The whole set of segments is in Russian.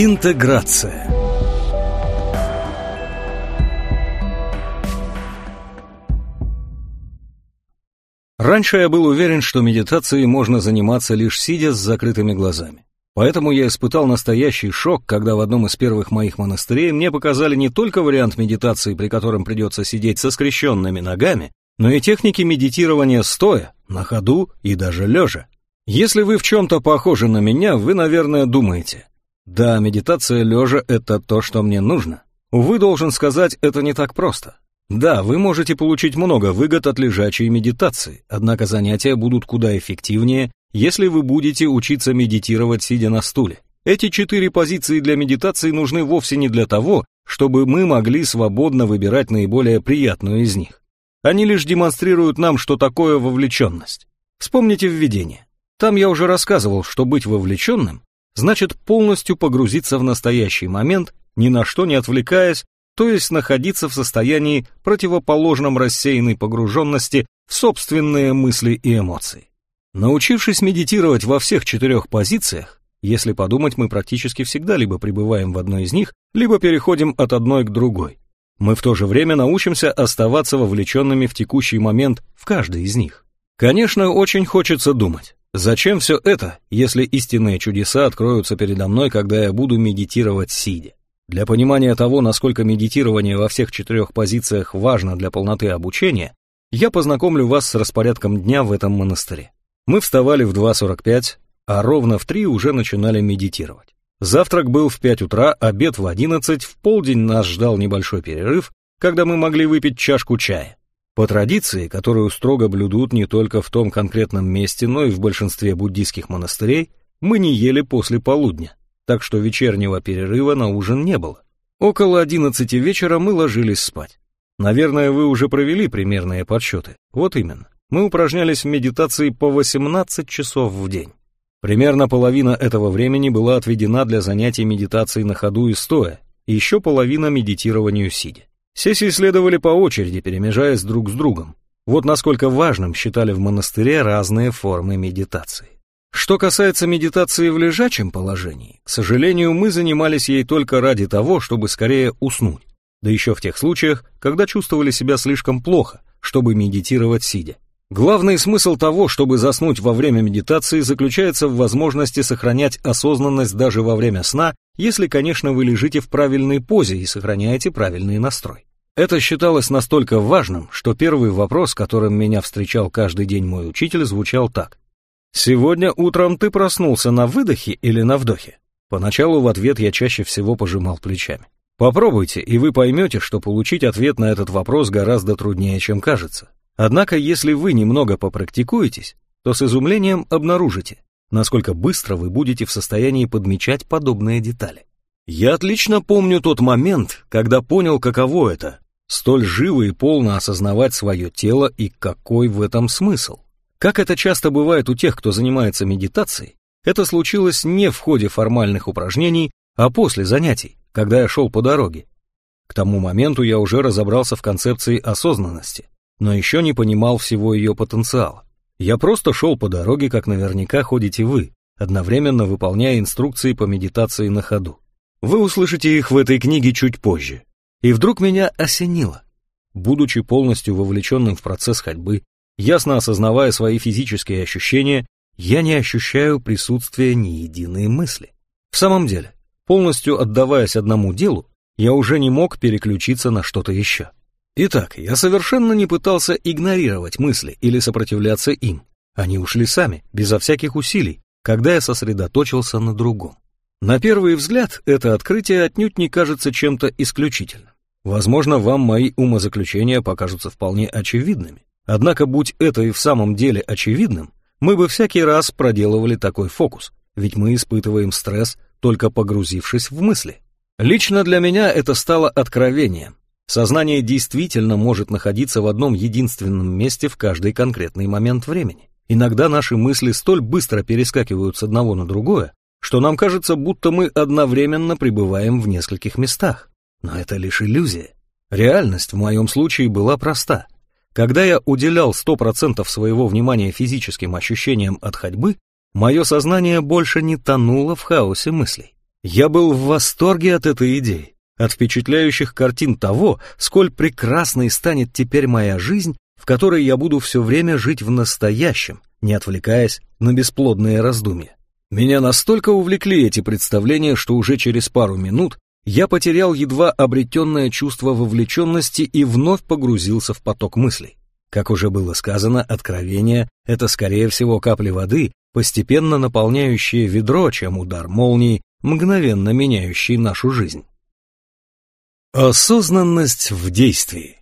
Интеграция Раньше я был уверен, что медитацией можно заниматься лишь сидя с закрытыми глазами. Поэтому я испытал настоящий шок, когда в одном из первых моих монастырей мне показали не только вариант медитации, при котором придется сидеть со скрещенными ногами, но и техники медитирования стоя, на ходу и даже лежа. Если вы в чем-то похожи на меня, вы, наверное, думаете, да, медитация лежа — это то, что мне нужно. Увы, должен сказать, это не так просто. Да, вы можете получить много выгод от лежачей медитации, однако занятия будут куда эффективнее, если вы будете учиться медитировать, сидя на стуле. Эти четыре позиции для медитации нужны вовсе не для того, чтобы мы могли свободно выбирать наиболее приятную из них. Они лишь демонстрируют нам, что такое вовлеченность. Вспомните введение. Там я уже рассказывал, что быть вовлеченным значит полностью погрузиться в настоящий момент, ни на что не отвлекаясь, то есть находиться в состоянии противоположном рассеянной погруженности в собственные мысли и эмоции. Научившись медитировать во всех четырех позициях, если подумать, мы практически всегда либо пребываем в одной из них, либо переходим от одной к другой. Мы в то же время научимся оставаться вовлеченными в текущий момент в каждой из них. Конечно, очень хочется думать, зачем все это, если истинные чудеса откроются передо мной, когда я буду медитировать сидя. Для понимания того, насколько медитирование во всех четырех позициях важно для полноты обучения, я познакомлю вас с распорядком дня в этом монастыре. Мы вставали в 2.45, а ровно в 3 уже начинали медитировать. Завтрак был в 5 утра, обед в 11, в полдень нас ждал небольшой перерыв, когда мы могли выпить чашку чая. По традиции, которую строго блюдут не только в том конкретном месте, но и в большинстве буддийских монастырей, мы не ели после полудня, так что вечернего перерыва на ужин не было. Около 11 вечера мы ложились спать. Наверное, вы уже провели примерные подсчеты. Вот именно мы упражнялись в медитации по 18 часов в день. Примерно половина этого времени была отведена для занятий медитацией на ходу и стоя, и еще половина медитированию сидя. Сессии следовали по очереди, перемежаясь друг с другом. Вот насколько важным считали в монастыре разные формы медитации. Что касается медитации в лежачем положении, к сожалению, мы занимались ей только ради того, чтобы скорее уснуть, да еще в тех случаях, когда чувствовали себя слишком плохо, чтобы медитировать сидя. Главный смысл того, чтобы заснуть во время медитации, заключается в возможности сохранять осознанность даже во время сна, если, конечно, вы лежите в правильной позе и сохраняете правильный настрой. Это считалось настолько важным, что первый вопрос, которым меня встречал каждый день мой учитель, звучал так. «Сегодня утром ты проснулся на выдохе или на вдохе?» Поначалу в ответ я чаще всего пожимал плечами. Попробуйте, и вы поймете, что получить ответ на этот вопрос гораздо труднее, чем кажется. Однако, если вы немного попрактикуетесь, то с изумлением обнаружите, насколько быстро вы будете в состоянии подмечать подобные детали. Я отлично помню тот момент, когда понял, каково это, столь живо и полно осознавать свое тело и какой в этом смысл. Как это часто бывает у тех, кто занимается медитацией, это случилось не в ходе формальных упражнений, а после занятий, когда я шел по дороге. К тому моменту я уже разобрался в концепции осознанности, но еще не понимал всего ее потенциала. Я просто шел по дороге, как наверняка ходите вы, одновременно выполняя инструкции по медитации на ходу. Вы услышите их в этой книге чуть позже. И вдруг меня осенило. Будучи полностью вовлеченным в процесс ходьбы, ясно осознавая свои физические ощущения, я не ощущаю присутствия ни единой мысли. В самом деле, полностью отдаваясь одному делу, я уже не мог переключиться на что-то еще. Итак, я совершенно не пытался игнорировать мысли или сопротивляться им. Они ушли сами, безо всяких усилий, когда я сосредоточился на другом. На первый взгляд, это открытие отнюдь не кажется чем-то исключительным. Возможно, вам мои умозаключения покажутся вполне очевидными. Однако, будь это и в самом деле очевидным, мы бы всякий раз проделывали такой фокус, ведь мы испытываем стресс, только погрузившись в мысли. Лично для меня это стало откровением, Сознание действительно может находиться в одном единственном месте в каждый конкретный момент времени. Иногда наши мысли столь быстро перескакивают с одного на другое, что нам кажется, будто мы одновременно пребываем в нескольких местах. Но это лишь иллюзия. Реальность в моем случае была проста. Когда я уделял 100% своего внимания физическим ощущениям от ходьбы, мое сознание больше не тонуло в хаосе мыслей. Я был в восторге от этой идеи, от впечатляющих картин того, сколь прекрасной станет теперь моя жизнь, в которой я буду все время жить в настоящем, не отвлекаясь на бесплодные раздумья. Меня настолько увлекли эти представления, что уже через пару минут я потерял едва обретенное чувство вовлеченности и вновь погрузился в поток мыслей. Как уже было сказано, откровение — это, скорее всего, капли воды, постепенно наполняющие ведро, чем удар молнии, мгновенно меняющий нашу жизнь. Осознанность в действии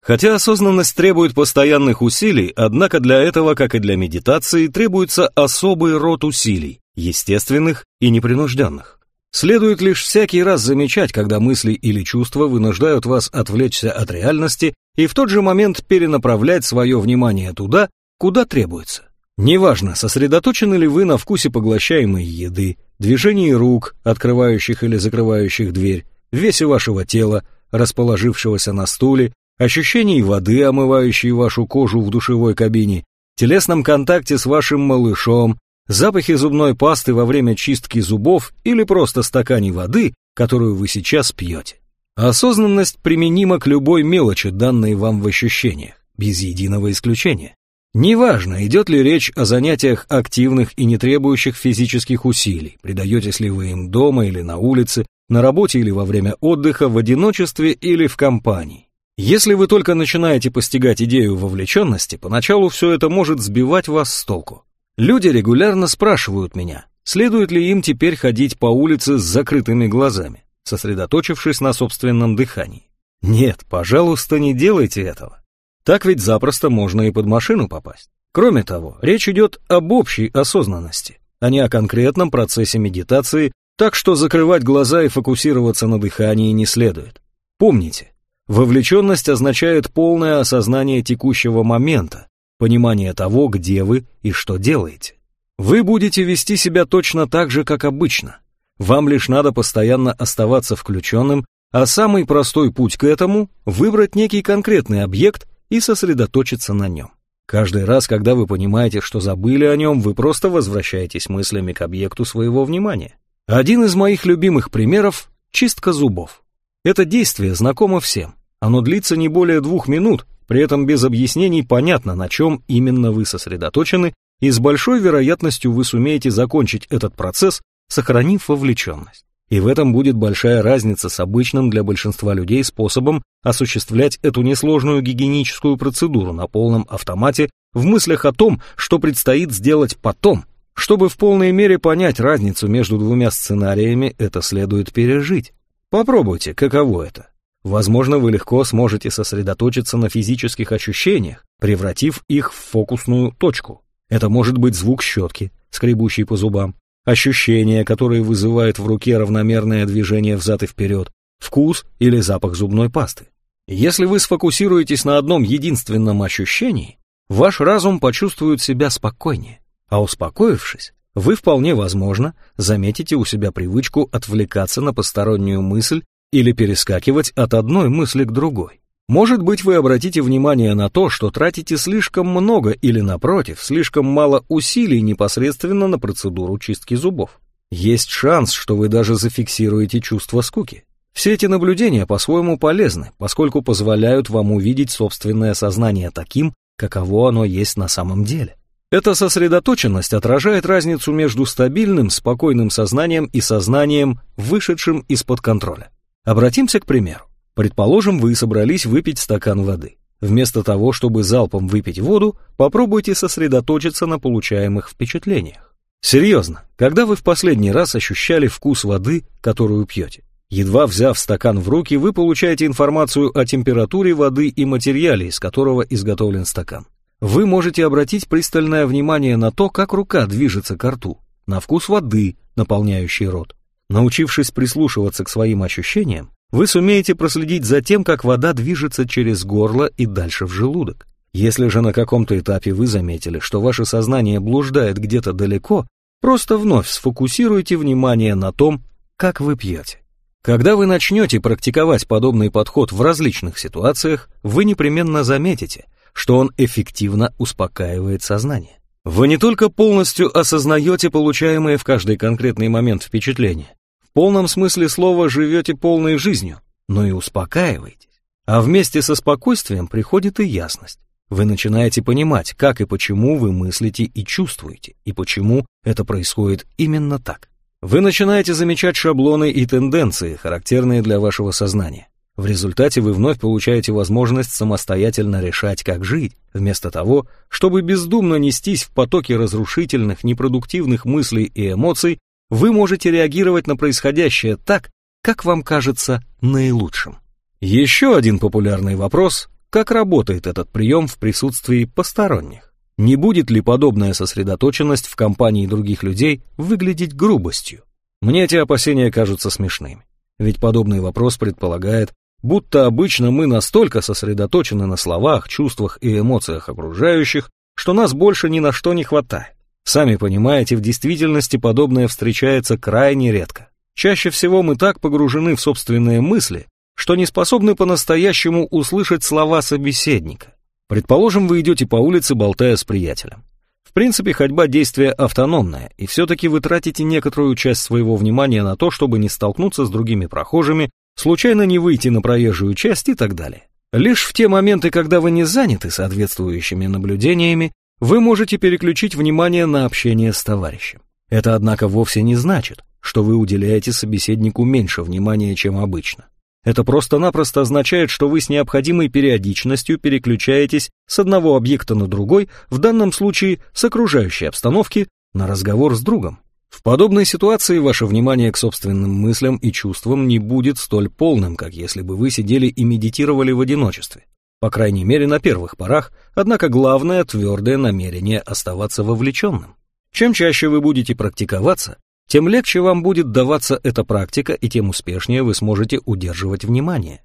Хотя осознанность требует постоянных усилий, однако для этого, как и для медитации, требуется особый род усилий, естественных и непринужденных. Следует лишь всякий раз замечать, когда мысли или чувства вынуждают вас отвлечься от реальности и в тот же момент перенаправлять свое внимание туда, куда требуется. Неважно, сосредоточены ли вы на вкусе поглощаемой еды, движении рук, открывающих или закрывающих дверь, весе вашего тела, расположившегося на стуле, ощущении воды, омывающей вашу кожу в душевой кабине, телесном контакте с вашим малышом, запахе зубной пасты во время чистки зубов или просто стакане воды, которую вы сейчас пьете. Осознанность применима к любой мелочи, данной вам в ощущениях, без единого исключения. Неважно, идет ли речь о занятиях активных и не требующих физических усилий, предаетесь ли вы им дома или на улице, на работе или во время отдыха, в одиночестве или в компании. Если вы только начинаете постигать идею вовлеченности, поначалу все это может сбивать вас с толку. Люди регулярно спрашивают меня, следует ли им теперь ходить по улице с закрытыми глазами, сосредоточившись на собственном дыхании. Нет, пожалуйста, не делайте этого. Так ведь запросто можно и под машину попасть. Кроме того, речь идет об общей осознанности, а не о конкретном процессе медитации, так что закрывать глаза и фокусироваться на дыхании не следует. Помните, Вовлеченность означает полное осознание текущего момента, понимание того, где вы и что делаете. Вы будете вести себя точно так же, как обычно. Вам лишь надо постоянно оставаться включенным, а самый простой путь к этому – выбрать некий конкретный объект и сосредоточиться на нем. Каждый раз, когда вы понимаете, что забыли о нем, вы просто возвращаетесь мыслями к объекту своего внимания. Один из моих любимых примеров – чистка зубов. Это действие знакомо всем. Оно длится не более двух минут, при этом без объяснений понятно, на чем именно вы сосредоточены, и с большой вероятностью вы сумеете закончить этот процесс, сохранив вовлеченность. И в этом будет большая разница с обычным для большинства людей способом осуществлять эту несложную гигиеническую процедуру на полном автомате в мыслях о том, что предстоит сделать потом. Чтобы в полной мере понять разницу между двумя сценариями, это следует пережить. Попробуйте, каково это. Возможно, вы легко сможете сосредоточиться на физических ощущениях, превратив их в фокусную точку. Это может быть звук щетки, скребущий по зубам, ощущения, которые вызывают в руке равномерное движение взад и вперед, вкус или запах зубной пасты. Если вы сфокусируетесь на одном единственном ощущении, ваш разум почувствует себя спокойнее, а успокоившись, вы вполне возможно заметите у себя привычку отвлекаться на постороннюю мысль или перескакивать от одной мысли к другой. Может быть, вы обратите внимание на то, что тратите слишком много или, напротив, слишком мало усилий непосредственно на процедуру чистки зубов. Есть шанс, что вы даже зафиксируете чувство скуки. Все эти наблюдения по-своему полезны, поскольку позволяют вам увидеть собственное сознание таким, каково оно есть на самом деле. Эта сосредоточенность отражает разницу между стабильным, спокойным сознанием и сознанием, вышедшим из-под контроля. Обратимся к примеру. Предположим, вы собрались выпить стакан воды. Вместо того, чтобы залпом выпить воду, попробуйте сосредоточиться на получаемых впечатлениях. Серьезно, когда вы в последний раз ощущали вкус воды, которую пьете? Едва взяв стакан в руки, вы получаете информацию о температуре воды и материале, из которого изготовлен стакан. Вы можете обратить пристальное внимание на то, как рука движется к рту, на вкус воды, наполняющий рот, Научившись прислушиваться к своим ощущениям, вы сумеете проследить за тем, как вода движется через горло и дальше в желудок. Если же на каком-то этапе вы заметили, что ваше сознание блуждает где-то далеко, просто вновь сфокусируйте внимание на том, как вы пьете. Когда вы начнете практиковать подобный подход в различных ситуациях, вы непременно заметите, что он эффективно успокаивает сознание. Вы не только полностью осознаете получаемые в каждый конкретный момент впечатления, в полном смысле слова живете полной жизнью, но и успокаиваетесь. А вместе со спокойствием приходит и ясность. Вы начинаете понимать, как и почему вы мыслите и чувствуете, и почему это происходит именно так. Вы начинаете замечать шаблоны и тенденции, характерные для вашего сознания. В результате вы вновь получаете возможность самостоятельно решать, как жить, вместо того, чтобы бездумно нестись в потоке разрушительных, непродуктивных мыслей и эмоций, вы можете реагировать на происходящее так, как вам кажется наилучшим. Еще один популярный вопрос – как работает этот прием в присутствии посторонних? Не будет ли подобная сосредоточенность в компании других людей выглядеть грубостью? Мне эти опасения кажутся смешными. Ведь подобный вопрос предполагает, будто обычно мы настолько сосредоточены на словах, чувствах и эмоциях окружающих, что нас больше ни на что не хватает. Сами понимаете, в действительности подобное встречается крайне редко. Чаще всего мы так погружены в собственные мысли, что не способны по-настоящему услышать слова собеседника. Предположим, вы идете по улице, болтая с приятелем. В принципе, ходьба – действие автономное, и все-таки вы тратите некоторую часть своего внимания на то, чтобы не столкнуться с другими прохожими, случайно не выйти на проезжую часть и так далее. Лишь в те моменты, когда вы не заняты соответствующими наблюдениями, вы можете переключить внимание на общение с товарищем. Это, однако, вовсе не значит, что вы уделяете собеседнику меньше внимания, чем обычно. Это просто-напросто означает, что вы с необходимой периодичностью переключаетесь с одного объекта на другой, в данном случае с окружающей обстановки, на разговор с другом. В подобной ситуации ваше внимание к собственным мыслям и чувствам не будет столь полным, как если бы вы сидели и медитировали в одиночестве. По крайней мере, на первых порах, однако главное твердое намерение оставаться вовлеченным. Чем чаще вы будете практиковаться, тем легче вам будет даваться эта практика и тем успешнее вы сможете удерживать внимание.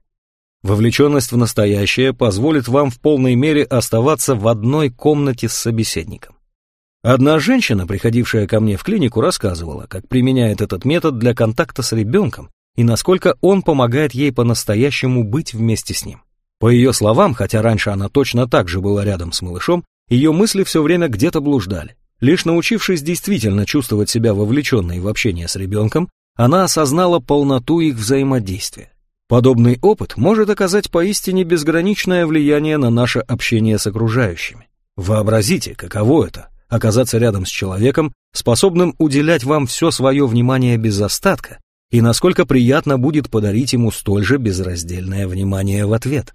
Вовлеченность в настоящее позволит вам в полной мере оставаться в одной комнате с собеседником. Одна женщина, приходившая ко мне в клинику, рассказывала, как применяет этот метод для контакта с ребенком и насколько он помогает ей по-настоящему быть вместе с ним. По ее словам, хотя раньше она точно так же была рядом с малышом, ее мысли все время где-то блуждали. Лишь научившись действительно чувствовать себя вовлеченной в общение с ребенком, она осознала полноту их взаимодействия. Подобный опыт может оказать поистине безграничное влияние на наше общение с окружающими. Вообразите, каково это – оказаться рядом с человеком, способным уделять вам все свое внимание без остатка, и насколько приятно будет подарить ему столь же безраздельное внимание в ответ.